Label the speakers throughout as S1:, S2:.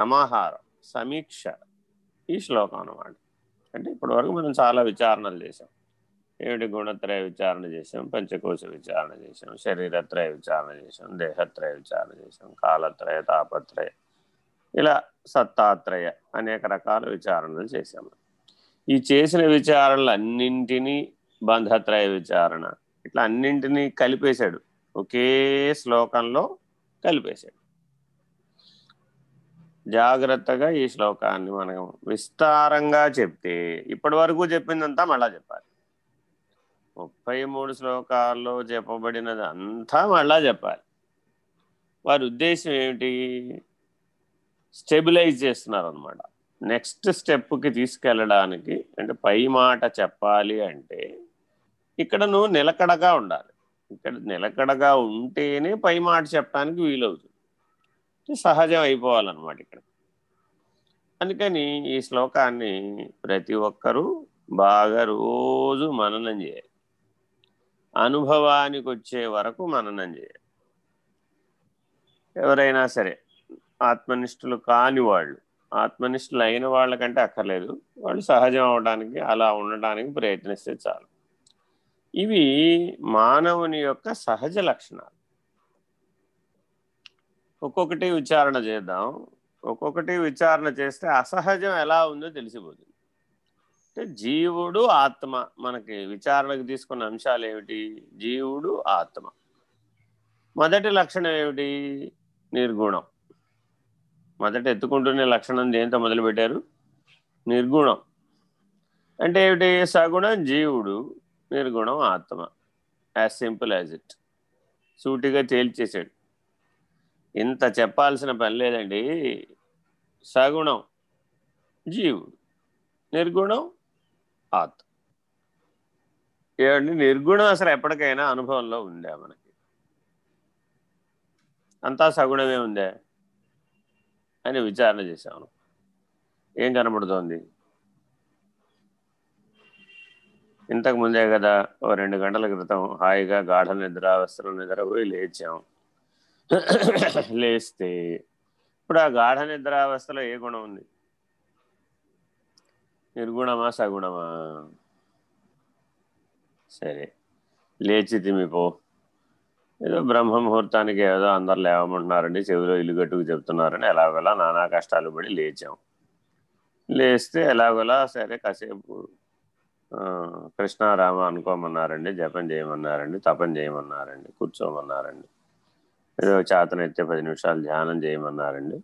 S1: సమాహారం సమీక్ష ఈ శ్లోకం అన్నమాట. అంటే ఇప్పటివరకు మనం చాలా విచారణలు చేసాం ఏమిటి గుణత్రయ విచారణ చేసాం పంచకోశ విచారణ చేసాం శరీరత్రయ విచారణ చేసాం దేహత్రయ విచారణ చేసాం కాలత్రయ తాపత్రయ ఇలా సత్తాత్రయ అనేక రకాల విచారణలు చేసాము ఈ చేసిన విచారణలు అన్నింటినీ బంధత్రయ విచారణ ఇట్లా అన్నింటినీ కలిపేశాడు. ఒకే శ్లోకంలో కలిపేశాడు. జాగ్రత్తగా ఈ శ్లోకాన్ని మనం విస్తారంగా చెప్తే ఇప్పటి వరకు చెప్పిందంతా మళ్ళా చెప్పాలి. ముప్పై మూడు శ్లోకాల్లో చెప్పబడినది అంతా మళ్ళా చెప్పాలి. వారి ఉద్దేశం ఏమిటి? స్టెబిలైజ్ చేస్తున్నారు అనమాట నెక్స్ట్ స్టెప్కి తీసుకెళ్ళడానికి అంటే పై మాట చెప్పాలి అంటే ఇక్కడ నువ్వు నిలకడగా ఉండాలి. ఇక్కడ నిలకడగా ఉంటేనే పై మాట చెప్పడానికి వీలవుతుంది. సహజం అయిపోవాలన్నమాట ఇక్కడ. అందుకని ఈ శ్లోకాన్ని ప్రతి ఒక్కరూ బాగా రోజు మననం చేయాలి. అనుభవానికి వచ్చే వరకు మననం చేయాలి. ఎవరైనా సరే ఆత్మనిష్ఠులు కాని వాళ్ళు ఆత్మనిష్ఠులు అయిన వాళ్ళకంటే అక్కర్లేదు. వాళ్ళు సహజం అవడానికి అలా ఉండడానికి ప్రయత్నిస్తే చాలు. ఇవి మానవుని యొక్క సహజ లక్షణాలు. ఒక్కొక్కటి విచారణ చేద్దాం. ఒక్కొక్కటి విచారణ చేస్తే అసహజం ఎలా ఉందో తెలిసిపోతుంది. అంటే జీవుడు ఆత్మ మనకి విచారణకు తీసుకున్న అంశాలు ఏమిటి? జీవుడు ఆత్మ. మొదటి లక్షణం ఏమిటి? నిర్గుణం. మొదట ఎత్తుకుంటునే లక్షణం దేంతో మొదలుపెట్టారు నిర్గుణం. అంటే ఏమిటి? సగుణం జీవుడు నిర్గుణం ఆత్మ. యాజ్ సింపుల్ యాజ్ ఇట్ సూటిగా తేల్చేసాడు ఇంత చెప్పాల్సిన పని లేదండి. సగుణం జీవుడు నిర్గుణం ఆత్మ. ఏమండి? నిర్గుణం అసలు ఎప్పటికైనా అనుభవంలో ఉందా మనకి. అంతా సగుణమే ఉందే అని విచారణ చేశాను ఏం కనబడుతోంది? ఇంతకు ముందే కదా ఓ రెండు గంటల క్రితం హాయిగా గాఢ నిద్ర నిద్రపోయి లేచాం. లేస్తే ఇప్పుడు ఆ గాఢ నిద్రావస్థలో ఏ గుణం ఉంది? నిర్గుణమా సగుణమా? సరే లేచి తిమిపో ఏదో బ్రహ్మ ముహూర్తానికి ఏదో అందరు లేవమంటున్నారండి చెవిలో ఇల్లు గట్టుకు చెప్తున్నారని ఎలాగోలా నానా కష్టాలు పడి లేచాం. లేస్తే ఎలాగోలా సరే కాసేపు కృష్ణారామ అనుకోమన్నారండి జపం చేయమన్నారండి తపం చేయమన్నారండి కూర్చోమన్నారండి. ఏదో చేతనైతే పది నిమిషాలు ధ్యానం చేయమన్నారండి.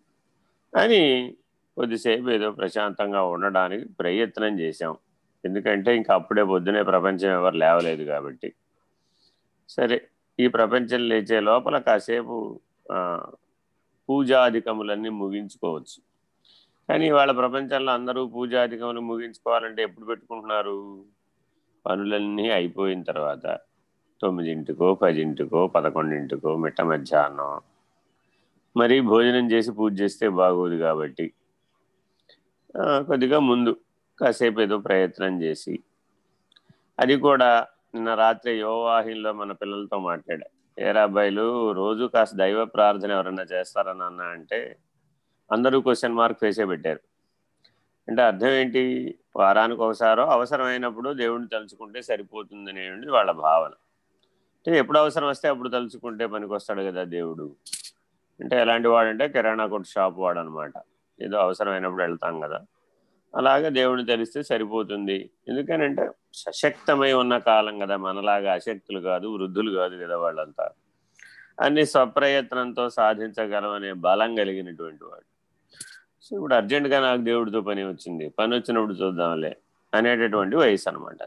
S1: అని కొద్దిసేపు ఏదో ప్రశాంతంగా ఉండడానికి ప్రయత్నం చేశాం. ఎందుకంటే ఇంకా అప్పుడే పొద్దునే ప్రపంచం ఎవరు లేవలేదు కాబట్టి. సరే ఈ ప్రపంచం లేచే లోపల కాసేపు పూజాధికములన్నీ ముగించుకోవచ్చు. కానీ వాళ్ళ ప్రపంచంలో అందరూ పూజాధికములు ముగించుకోవాలంటే ఎప్పుడు పెట్టుకుంటున్నారు? పనులన్నీ అయిపోయిన తర్వాత. తొమ్మిదింటికో పదింటికో పదకొండింటికో మిట్ట మధ్యాహ్నం. మరి భోజనం చేసి పూజ చేస్తే బాగోదు కాబట్టి కొద్దిగా ముందు కాసేపు ఏదో ప్రయత్నం చేసి అది కూడా నిన్న రాత్రి యువవాహినిలో మన పిల్లలతో మాట్లాడా. ఏరాబ్బాయిలు రోజు కాస్త దైవ ప్రార్థన ఎవరన్నా చేస్తారా నాన్న? అంటే అందరూ క్వశ్చన్ మార్క్ వేసే పెట్టారు. అంటే అర్థం ఏంటి? వారానికి ఒకసారో అవసరమైనప్పుడు దేవుడిని తలుచుకుంటే సరిపోతుందనే వాళ్ళ భావన. అంటే ఎప్పుడు అవసరం వస్తే అప్పుడు తలుచుకుంటే పనికి వస్తాడు కదా దేవుడు. అంటే ఎలాంటి వాడంటే కిరాణా కొట్టు షాప్ వాడు అనమాట ఏదో అవసరమైనప్పుడు వెళ్తాం కదా. అలాగే దేవుడిని తెలిస్తే సరిపోతుంది. ఎందుకనంటే సశక్తమై ఉన్న కాలం కదా మనలాగా అశక్తులు కాదు వృద్ధులు కాదు కదా వాళ్ళంతా. అన్ని స్వప్రయత్నంతో సాధించగలం అనే బలం కలిగినటువంటి వాడు. సో ఇప్పుడు అర్జెంటుగా నాకు దేవుడితో పని వచ్చింది. పని వచ్చినప్పుడు చూద్దాంలే అనేటటువంటి వయసు అనమాట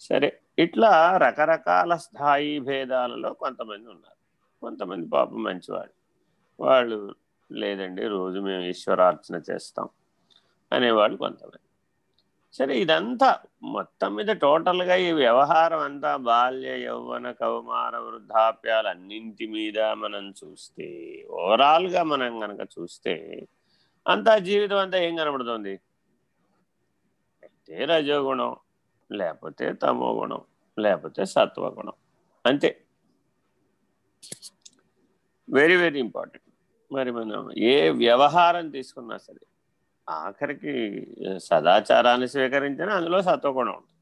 S1: సరే ఇట్లా రకరకాల స్థాయి భేదాలలో కొంతమంది ఉన్నారు. కొంతమంది పాపం మంచివాడు వాళ్ళు లేదండి రోజు మేము ఈశ్వరార్చన చేస్తాం అనేవాళ్ళు కొంతమంది. సరే ఇదంతా మొత్తం మీద టోటల్గా ఈ వ్యవహారం అంతా బాల్య యౌవన కౌమార వృద్ధాప్యాలు అన్నింటి మీద మనం చూస్తే ఓవరాల్గా మనం కనుక చూస్తే అంతా జీవితం అంతా ఏం కనబడుతుంది? అయితే రజోగుణం లేకపోతే తమో గుణం లేకపోతే సత్వగుణం. అంతే. వెరీ వెరీ ఇంపార్టెంట్ మరి మనం ఏ వ్యవహారం తీసుకున్నా సరే ఆఖరికి సదాచారాన్ని స్వీకరించినా అందులో సత్వగుణం ఉంటుంది.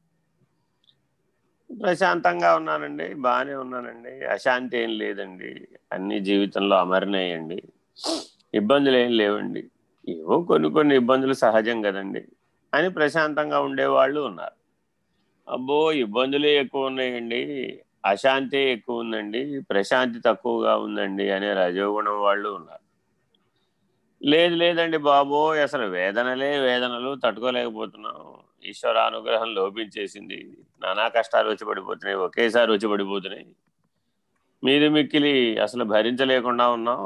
S1: ప్రశాంతంగా ఉన్నానండి బాగానే ఉన్నానండి అశాంతి ఏం లేదండి అన్ని జీవితంలో అమరినాయండి ఇబ్బందులు ఏం లేవండి ఏవో కొన్ని కొన్ని ఇబ్బందులు సహజం కదండి అని ప్రశాంతంగా ఉండేవాళ్ళు ఉన్నారు. అబ్బో ఇబ్బందులే ఎక్కువ ఉన్నాయండి. అశాంతి ఎక్కువ ఉందండి. ప్రశాంతి తక్కువగా ఉందండి అనే రజోగుణం వాళ్ళు ఉన్నారు. లేదు లేదండి బాబో అసలు వేదనలే వేదనలు తట్టుకోలేకపోతున్నాం. ఈశ్వరానుగ్రహం లోపించేసింది. నానా కష్టాలు వచ్చి పడిపోతున్నాయి. ఒకేసారి వచ్చి పడిపోతున్నాయి. మీది మిక్కిలి అసలు భరించలేకుండా ఉన్నాం.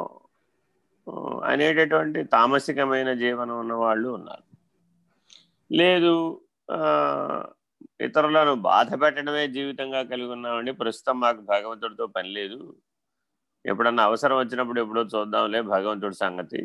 S1: అనేటటువంటి తామసికమైన జీవనం ఉన్న వాళ్ళు ఉన్నారు. లేదు ఇతరులను బాధ పెట్టడమే జీవితంగా కలిగి ఉన్నామండి. ప్రస్తుతం మాకు భగవంతుడితో పని లేదు. ఎప్పుడన్నా అవసరం వచ్చినప్పుడు ఎప్పుడో చూద్దాంలే భగవంతుడి సంగతి.